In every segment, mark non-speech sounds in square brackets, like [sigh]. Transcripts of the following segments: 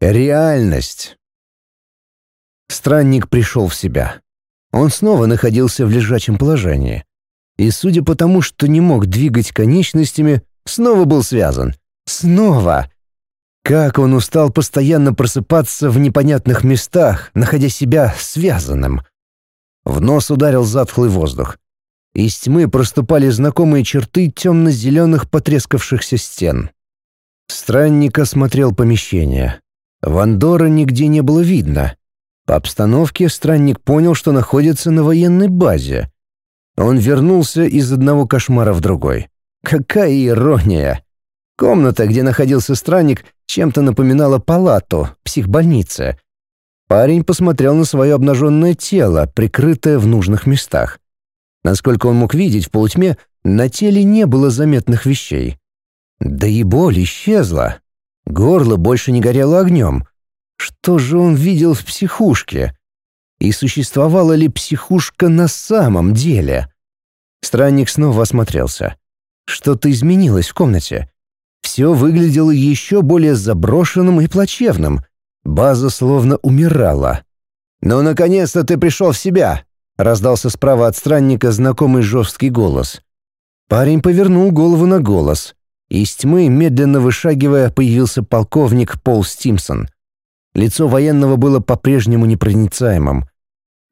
Реальность. Странник пришел в себя. Он снова находился в лежачем положении. И судя по тому, что не мог двигать конечностями, снова был связан. Снова! Как он устал постоянно просыпаться в непонятных местах, находя себя связанным. В нос ударил затхлый воздух. Из тьмы проступали знакомые черты темно-зеленых потрескавшихся стен. Странник осмотрел помещение. Вандора нигде не было видно. По обстановке странник понял, что находится на военной базе. Он вернулся из одного кошмара в другой. Какая ирония! Комната, где находился странник, чем-то напоминала палату, психбольницы. Парень посмотрел на свое обнаженное тело, прикрытое в нужных местах. Насколько он мог видеть в полутьме, на теле не было заметных вещей. Да и боль исчезла. Горло больше не горело огнем. Что же он видел в психушке? И существовала ли психушка на самом деле? Странник снова осмотрелся. Что-то изменилось в комнате. Все выглядело еще более заброшенным и плачевным. База словно умирала. «Ну, наконец-то ты пришел в себя!» — раздался справа от странника знакомый жесткий голос. Парень повернул голову на голос. Из тьмы, медленно вышагивая, появился полковник Пол Стимсон. Лицо военного было по-прежнему непроницаемым.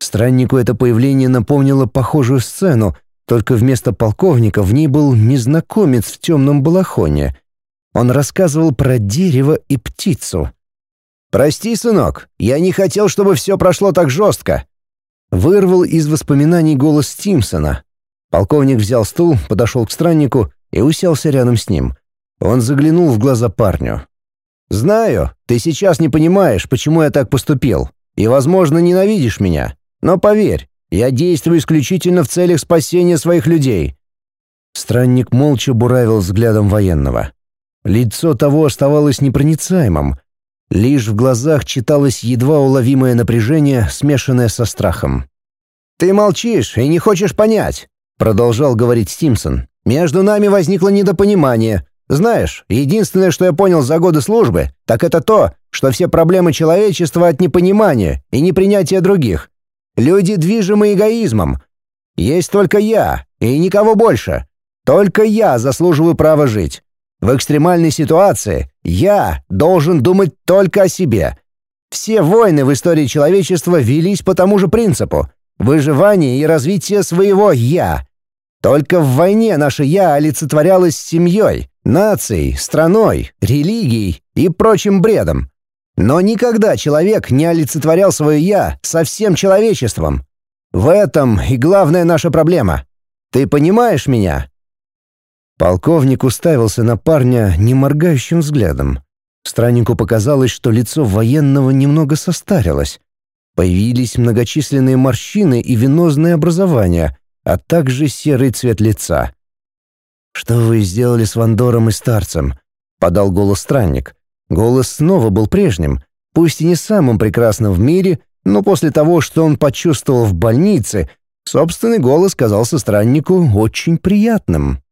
Страннику это появление напомнило похожую сцену, только вместо полковника в ней был незнакомец в темном балахоне. Он рассказывал про дерево и птицу. «Прости, сынок, я не хотел, чтобы все прошло так жестко», Вырвал из воспоминаний голос Стимсона. Полковник взял стул, подошел к страннику и уселся рядом с ним. Он заглянул в глаза парню. «Знаю, ты сейчас не понимаешь, почему я так поступил, и, возможно, ненавидишь меня. Но поверь, я действую исключительно в целях спасения своих людей». Странник молча буравил взглядом военного. Лицо того оставалось непроницаемым, Лишь в глазах читалось едва уловимое напряжение, смешанное со страхом. «Ты молчишь и не хочешь понять», — продолжал говорить Стимсон. «Между нами возникло недопонимание. Знаешь, единственное, что я понял за годы службы, так это то, что все проблемы человечества от непонимания и непринятия других. Люди движимы эгоизмом. Есть только я и никого больше. Только я заслуживаю права жить. В экстремальной ситуации я должен думать только о себе. Все войны в истории человечества велись по тому же принципу — выживание и развитие своего «я». Только в войне наше «я» олицетворялось семьей, нацией, страной, религией и прочим бредом. Но никогда человек не олицетворял свое «я» со всем человечеством. В этом и главная наша проблема. Ты понимаешь меня? Полковник уставился на парня неморгающим взглядом. Страннику показалось, что лицо военного немного состарилось. Появились многочисленные морщины и венозные образования, а также серый цвет лица. «Что вы сделали с Вандором и старцем?» — подал голос странник. Голос снова был прежним, пусть и не самым прекрасным в мире, но после того, что он почувствовал в больнице, собственный голос казался страннику очень приятным.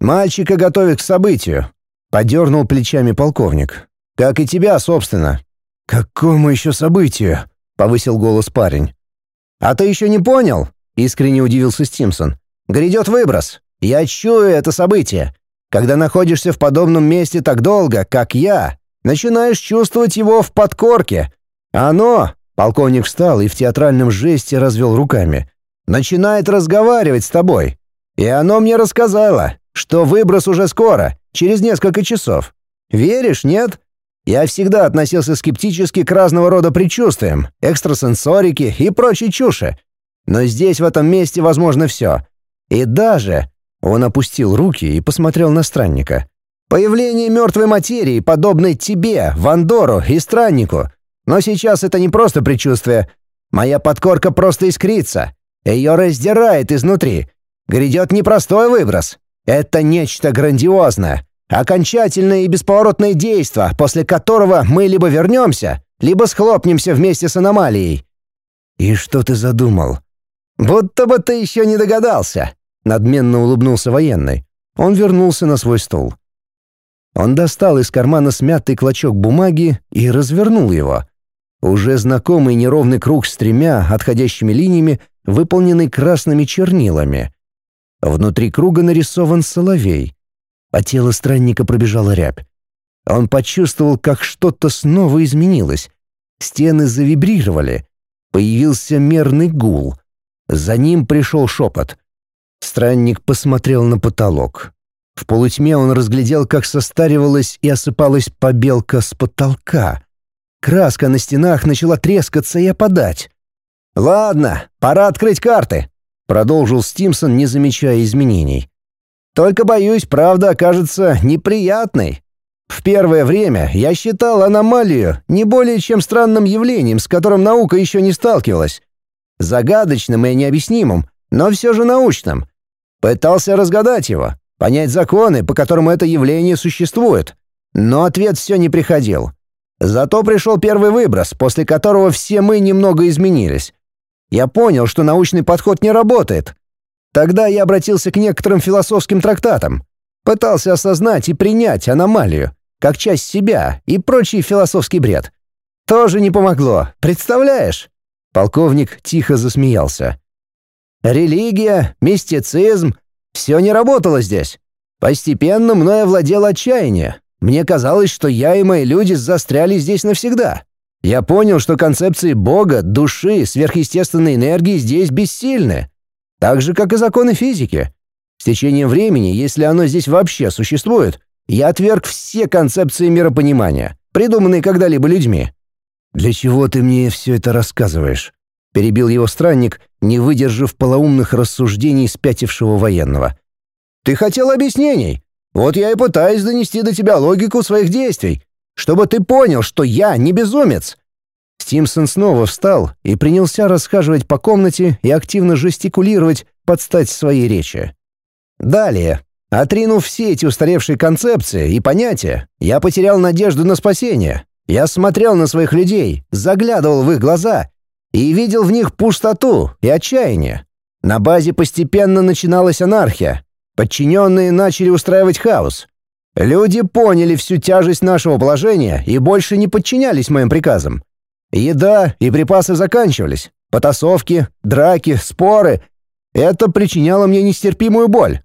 «Мальчика готовят к событию», — подернул плечами полковник. «Как и тебя, собственно». «Какому еще событию?» — повысил голос парень. «А ты еще не понял?» — искренне удивился Стимсон. «Грядет выброс. Я чую это событие. Когда находишься в подобном месте так долго, как я, начинаешь чувствовать его в подкорке. Оно...» — полковник встал и в театральном жесте развел руками. «Начинает разговаривать с тобой. И оно мне рассказало что выброс уже скоро, через несколько часов. Веришь, нет? Я всегда относился скептически к разного рода предчувствиям, экстрасенсорике и прочей чуши. Но здесь, в этом месте, возможно все. И даже... Он опустил руки и посмотрел на странника. «Появление мертвой материи, подобной тебе, Вандору и страннику. Но сейчас это не просто предчувствие. Моя подкорка просто искрится. Ее раздирает изнутри. Грядет непростой выброс. Это нечто грандиозное, окончательное и бесповоротное действо, после которого мы либо вернемся, либо схлопнемся вместе с аномалией». «И что ты задумал?» «Будто бы ты еще не догадался», — надменно улыбнулся военный. Он вернулся на свой стул. Он достал из кармана смятый клочок бумаги и развернул его. Уже знакомый неровный круг с тремя отходящими линиями, выполненный красными чернилами. Внутри круга нарисован соловей. По телу странника пробежала рябь. Он почувствовал, как что-то снова изменилось. Стены завибрировали. Появился мерный гул. За ним пришел шепот. Странник посмотрел на потолок. В полутьме он разглядел, как состаривалась и осыпалась побелка с потолка. Краска на стенах начала трескаться и опадать. «Ладно, пора открыть карты», — продолжил Стимсон, не замечая изменений. «Только, боюсь, правда окажется неприятной. В первое время я считал аномалию не более чем странным явлением, с которым наука еще не сталкивалась. Загадочным и необъяснимым, но все же научным. Пытался разгадать его, понять законы, по которым это явление существует. Но ответ все не приходил. Зато пришел первый выброс, после которого все мы немного изменились. Я понял, что научный подход не работает. Тогда я обратился к некоторым философским трактатам. Пытался осознать и принять аномалию, как часть себя и прочий философский бред. Тоже не помогло, представляешь? Полковник тихо засмеялся. Религия, мистицизм — все не работало здесь. Постепенно мной овладело отчаяние. Мне казалось, что я и мои люди застряли здесь навсегда. Я понял, что концепции Бога, души, сверхъестественной энергии здесь бессильны. Так же, как и законы физики. С течением времени, если оно здесь вообще существует, я отверг все концепции миропонимания, придуманные когда-либо людьми. «Для чего ты мне все это рассказываешь?» — перебил его странник, не выдержав полоумных рассуждений спятившего военного. «Ты хотел объяснений. Вот я и пытаюсь донести до тебя логику своих действий, чтобы ты понял, что я не безумец». Стимсон снова встал и принялся расхаживать по комнате и активно жестикулировать под стать своей речи. Далее, отринув все эти устаревшие концепции и понятия, я потерял надежду на спасение. Я смотрел на своих людей, заглядывал в их глаза и видел в них пустоту и отчаяние. На базе постепенно начиналась анархия. Подчиненные начали устраивать хаос. Люди поняли всю тяжесть нашего положения и больше не подчинялись моим приказам. Еда и припасы заканчивались. Потасовки, драки, споры. Это причиняло мне нестерпимую боль.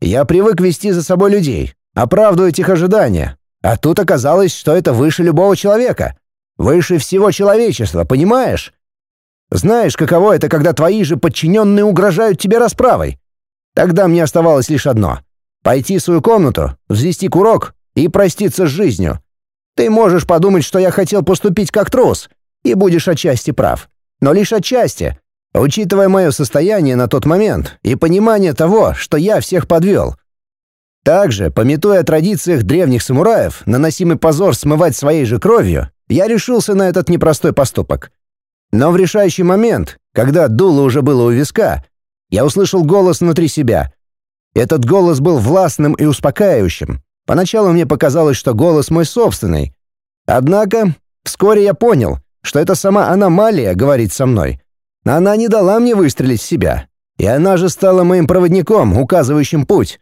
Я привык вести за собой людей, оправдывать их ожидания. А тут оказалось, что это выше любого человека. Выше всего человечества, понимаешь? Знаешь, каково это, когда твои же подчиненные угрожают тебе расправой? Тогда мне оставалось лишь одно — пойти в свою комнату, взвести курок и проститься с жизнью. Ты можешь подумать, что я хотел поступить как трус, и будешь отчасти прав. Но лишь отчасти, учитывая мое состояние на тот момент и понимание того, что я всех подвел. Также, пометуя о традициях древних самураев, наносимый позор смывать своей же кровью, я решился на этот непростой поступок. Но в решающий момент, когда дуло уже было у виска, я услышал голос внутри себя. Этот голос был властным и успокаивающим. Поначалу мне показалось, что голос мой собственный. Однако, вскоре я понял, что это сама аномалия говорит со мной. Она не дала мне выстрелить в себя. И она же стала моим проводником, указывающим путь.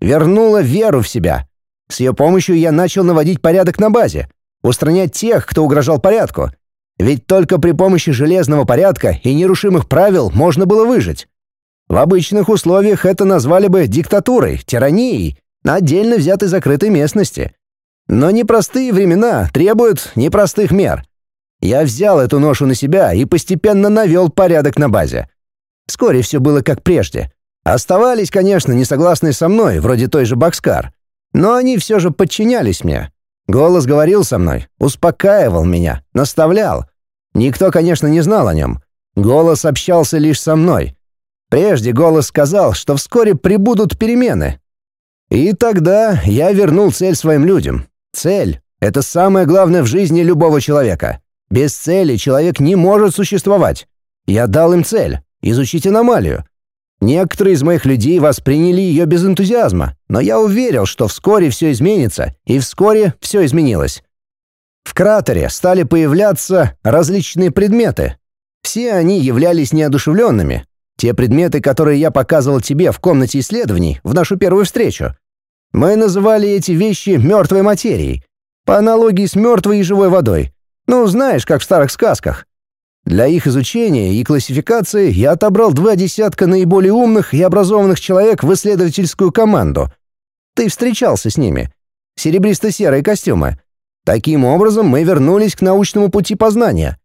Вернула веру в себя. С ее помощью я начал наводить порядок на базе, устранять тех, кто угрожал порядку, ведь только при помощи железного порядка и нерушимых правил можно было выжить. В обычных условиях это назвали бы диктатурой, тиранией, на отдельно взятой закрытой местности. Но непростые времена требуют непростых мер. Я взял эту ношу на себя и постепенно навел порядок на базе. Вскоре все было как прежде. Оставались, конечно, несогласные со мной, вроде той же Бакскар. Но они все же подчинялись мне. Голос говорил со мной, успокаивал меня, наставлял. Никто, конечно, не знал о нем. Голос общался лишь со мной. Прежде голос сказал, что вскоре прибудут перемены. И тогда я вернул цель своим людям. Цель — это самое главное в жизни любого человека. Без цели человек не может существовать. Я дал им цель — изучить аномалию. Некоторые из моих людей восприняли ее без энтузиазма, но я уверил, что вскоре все изменится, и вскоре все изменилось. В кратере стали появляться различные предметы. Все они являлись неодушевленными. Те предметы, которые я показывал тебе в комнате исследований в нашу первую встречу. Мы называли эти вещи мертвой материей, по аналогии с мертвой и живой водой. Ну, знаешь, как в старых сказках. Для их изучения и классификации я отобрал два десятка наиболее умных и образованных человек в исследовательскую команду. Ты встречался с ними. Серебристо-серые костюмы. Таким образом, мы вернулись к научному пути познания.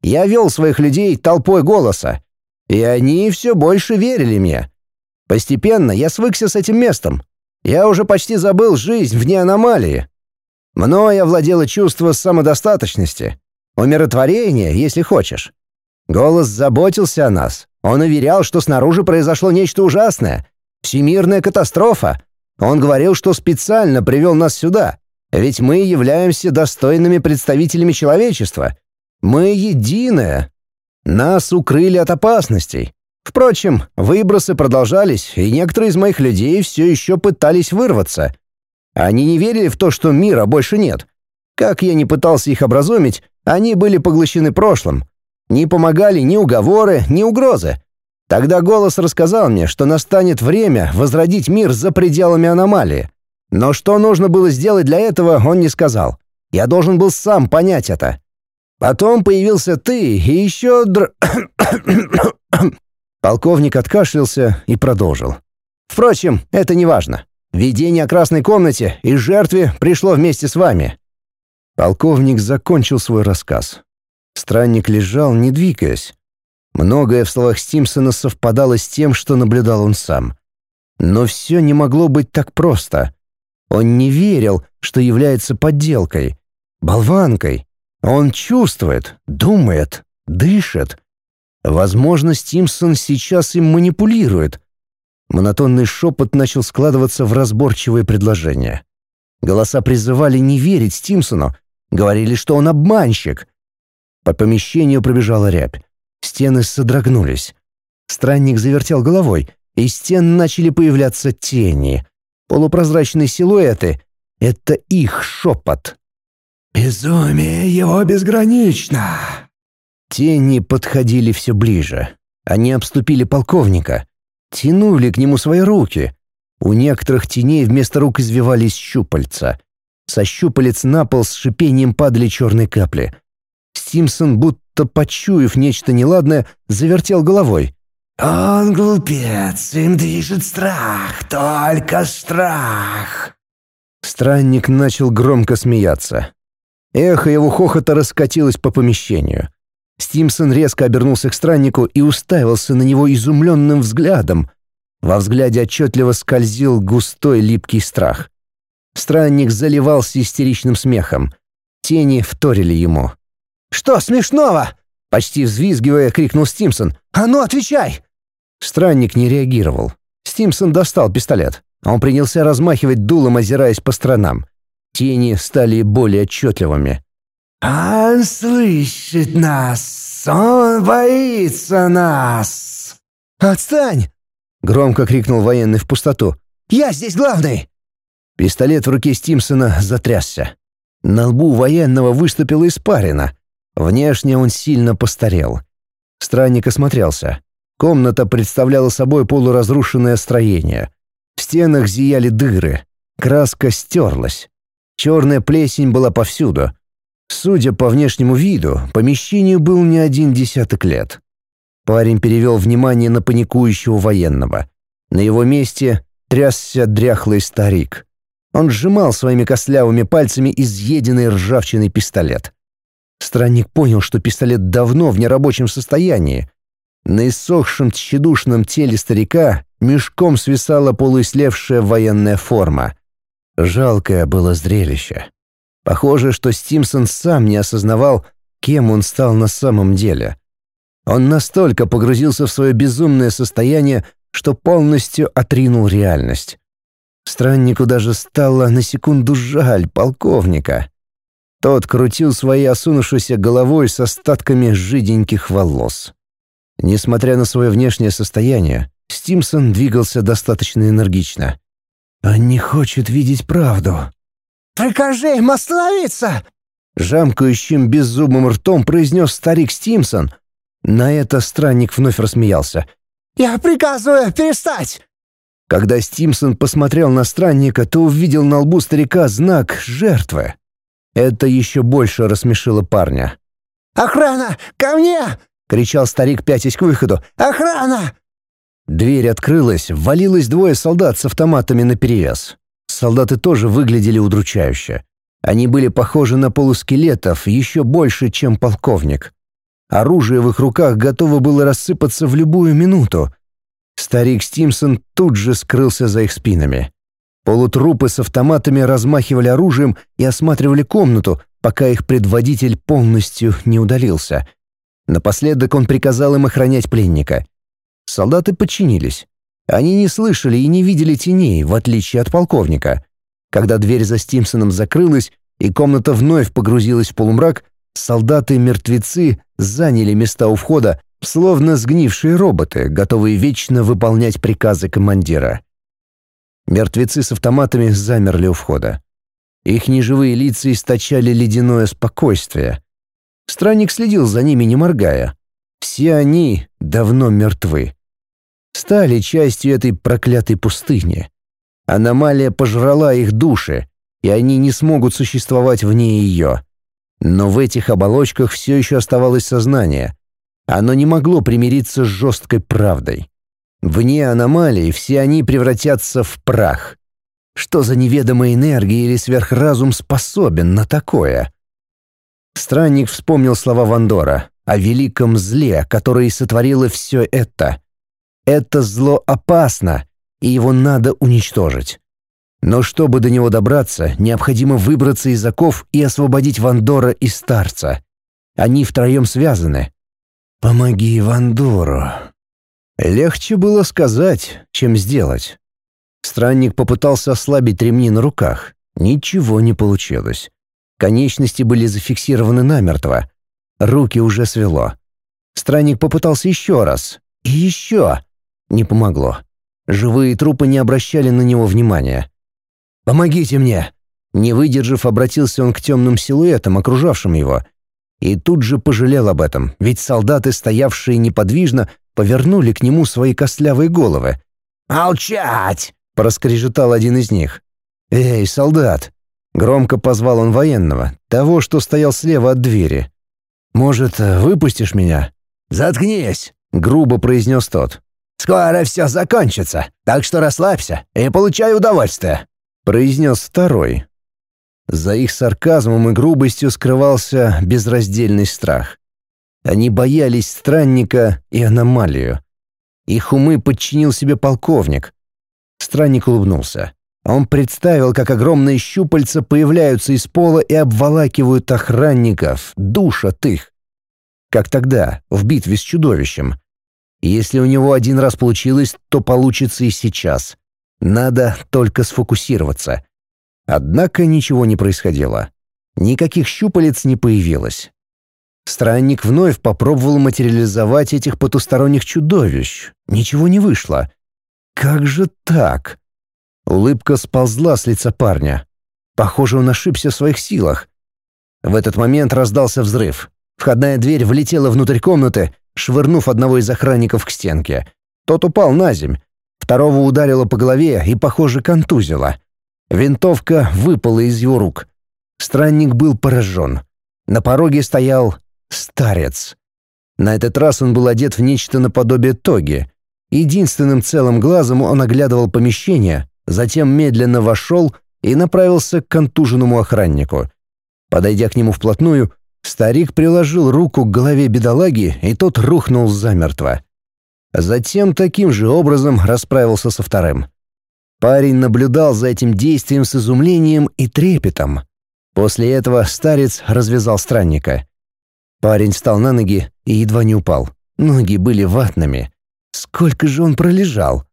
Я вел своих людей толпой голоса, и они все больше верили мне. Постепенно я свыкся с этим местом. Я уже почти забыл жизнь вне аномалии. Мною овладело чувство самодостаточности, умиротворения, если хочешь. Голос заботился о нас. Он уверял, что снаружи произошло нечто ужасное, всемирная катастрофа. Он говорил, что специально привел нас сюда, ведь мы являемся достойными представителями человечества. Мы единое. Нас укрыли от опасностей. Впрочем, выбросы продолжались, и некоторые из моих людей все еще пытались вырваться. Они не верили в то, что мира больше нет. Как я не пытался их образумить, они были поглощены прошлым. Не помогали ни уговоры, ни угрозы. Тогда голос рассказал мне, что настанет время возродить мир за пределами аномалии. Но что нужно было сделать для этого, он не сказал. Я должен был сам понять это. Потом появился ты и еще др... [coughs] Полковник откашлялся и продолжил. Впрочем, это не важно. Видение о красной комнате и жертве пришло вместе с вами. Полковник закончил свой рассказ. Странник лежал, не двигаясь. Многое в словах Стимсона совпадало с тем, что наблюдал он сам. Но все не могло быть так просто. Он не верил, что является подделкой, болванкой. Он чувствует, думает, дышит. Возможно, Стимсон сейчас им манипулирует. Монотонный шепот начал складываться в разборчивые предложения. Голоса призывали не верить Стимсону, говорили, что он обманщик. По помещению пробежала рябь. Стены содрогнулись. Странник завертел головой, и из стен начали появляться тени. Полупрозрачные силуэты — это их шепот. «Безумие его безгранично!» Тени подходили все ближе. Они обступили полковника, тянули к нему свои руки. У некоторых теней вместо рук извивались щупальца. Со щупалец на пол с шипением падали черные капли. Стимсон, будто почуяв нечто неладное, завертел головой. «Он глупец, им движет страх, только страх!» Странник начал громко смеяться. Эхо его хохота раскатилось по помещению. Стимсон резко обернулся к страннику и уставился на него изумленным взглядом. Во взгляде отчетливо скользил густой липкий страх. Странник заливался истеричным смехом. Тени вторили ему. «Что смешного?» — почти взвизгивая, крикнул Стимсон. «А ну, отвечай!» Странник не реагировал. Стимсон достал пистолет. Он принялся размахивать дулом, озираясь по сторонам. Тени стали более отчетливыми. «Он слышит нас! Он боится нас!» «Отстань!» — громко крикнул военный в пустоту. «Я здесь главный!» Пистолет в руке Стимсона затрясся. На лбу военного выступила испарина. Внешне он сильно постарел. Странник осмотрелся. Комната представляла собой полуразрушенное строение. В стенах зияли дыры. Краска стерлась. Черная плесень была повсюду. Судя по внешнему виду, помещению был не один десяток лет. Парень перевел внимание на паникующего военного. На его месте трясся дряхлый старик. Он сжимал своими костлявыми пальцами изъеденный ржавчиной пистолет. Странник понял, что пистолет давно в нерабочем состоянии, на иссохшем тщедушном теле старика мешком свисала полуислевшая военная форма. Жалкое было зрелище. Похоже, что Стимсон сам не осознавал, кем он стал на самом деле. Он настолько погрузился в свое безумное состояние, что полностью отринул реальность. Страннику даже стало на секунду жаль полковника. Тот крутил своей осунувшейся головой с остатками жиденьких волос. Несмотря на свое внешнее состояние, Стимсон двигался достаточно энергично. «Он не хочет видеть правду». «Прикажи им остановиться!» Жамкающим беззубым ртом произнес старик Стимсон. На это странник вновь рассмеялся. «Я приказываю перестать!» Когда Стимсон посмотрел на странника, то увидел на лбу старика знак жертвы. Это еще больше рассмешило парня. «Охрана! Ко мне!» — кричал старик, пятясь к выходу. «Охрана!» Дверь открылась, ввалилось двое солдат с автоматами наперевес. Солдаты тоже выглядели удручающе. Они были похожи на полускелетов еще больше, чем полковник. Оружие в их руках готово было рассыпаться в любую минуту. Старик Стимсон тут же скрылся за их спинами. Полутрупы с автоматами размахивали оружием и осматривали комнату, пока их предводитель полностью не удалился. Напоследок он приказал им охранять пленника. Солдаты подчинились. Они не слышали и не видели теней, в отличие от полковника. Когда дверь за Стимсоном закрылась и комната вновь погрузилась в полумрак, солдаты-мертвецы заняли места у входа, словно сгнившие роботы, готовые вечно выполнять приказы командира. Мертвецы с автоматами замерли у входа. Их неживые лица источали ледяное спокойствие. Странник следил за ними, не моргая. Все они давно мертвы стали частью этой проклятой пустыни. Аномалия пожрала их души, и они не смогут существовать вне ее. Но в этих оболочках все еще оставалось сознание. Оно не могло примириться с жесткой правдой. Вне аномалии все они превратятся в прах. Что за неведомая энергия или сверхразум способен на такое? Странник вспомнил слова Вандора о великом зле, которое сотворило все это. Это зло опасно, и его надо уничтожить. Но чтобы до него добраться, необходимо выбраться из оков и освободить Вандора и Старца. Они втроем связаны. «Помоги Вандору». Легче было сказать, чем сделать. Странник попытался ослабить ремни на руках. Ничего не получилось. Конечности были зафиксированы намертво. Руки уже свело. Странник попытался еще раз. И еще. Не помогло. Живые трупы не обращали на него внимания. «Помогите мне!» Не выдержав, обратился он к темным силуэтам, окружавшим его. И тут же пожалел об этом, ведь солдаты, стоявшие неподвижно, повернули к нему свои костлявые головы. «Молчать!» — проскрежетал один из них. «Эй, солдат!» — громко позвал он военного, того, что стоял слева от двери. «Может, выпустишь меня?» «Заткнись!» — грубо произнес тот. Скоро все закончится, так что расслабься и получай удовольствие», — произнес второй. За их сарказмом и грубостью скрывался безраздельный страх. Они боялись странника и аномалию. Их умы подчинил себе полковник. Странник улыбнулся. Он представил, как огромные щупальца появляются из пола и обволакивают охранников, душат их. Как тогда, в битве с чудовищем — если у него один раз получилось, то получится и сейчас. Надо только сфокусироваться. Однако ничего не происходило. Никаких щупалец не появилось. Странник вновь попробовал материализовать этих потусторонних чудовищ. Ничего не вышло. Как же так? Улыбка сползла с лица парня. Похоже, он ошибся в своих силах. В этот момент раздался взрыв. Входная дверь влетела внутрь комнаты, швырнув одного из охранников к стенке. Тот упал на земь. Второго ударило по голове и, похоже, контузило. Винтовка выпала из его рук. Странник был поражен. На пороге стоял старец. На этот раз он был одет в нечто наподобие тоги. Единственным целым глазом он оглядывал помещение, затем медленно вошел и направился к контуженному охраннику. Подойдя к нему вплотную, Старик приложил руку к голове бедолаги, и тот рухнул замертво. Затем таким же образом расправился со вторым. Парень наблюдал за этим действием с изумлением и трепетом. После этого старец развязал странника. Парень встал на ноги и едва не упал. Ноги были ватными. Сколько же он пролежал?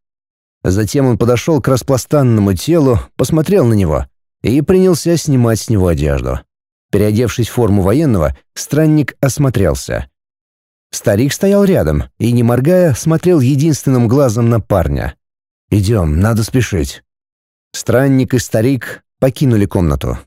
Затем он подошел к распластанному телу, посмотрел на него и принялся снимать с него одежду. Переодевшись в форму военного, странник осмотрелся. Старик стоял рядом и, не моргая, смотрел единственным глазом на парня. «Идем, надо спешить». Странник и старик покинули комнату.